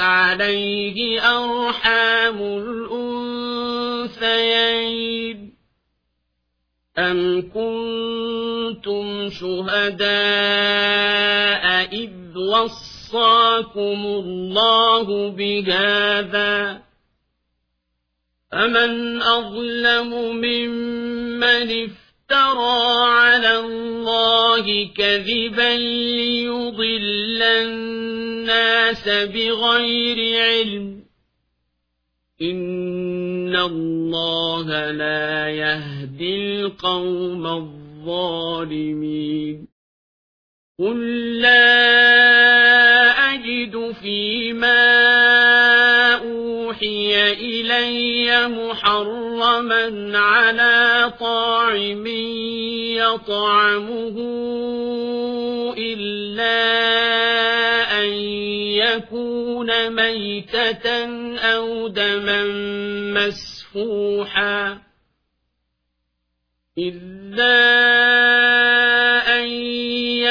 عليه أرحام الأنثيين. أم كنتم شهداء إذ وصاكم الله بهذا؟ فمن أظلم ممن افترى على الله كذبا ليضل الناس بغير علم. إن الله لا يهدي القوم الظالمين. قل لا أجد فيما أوحي إلي محرما على طاعم يطعمه إلا أن يكون ميتة أو دما مسفوحا إلا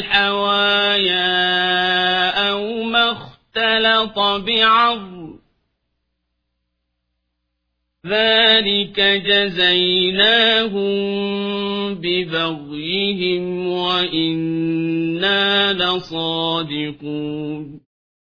الحوايا أو ما اختلط بعظم ذلك جزيناهم ببغيهم وإنا لصادقون.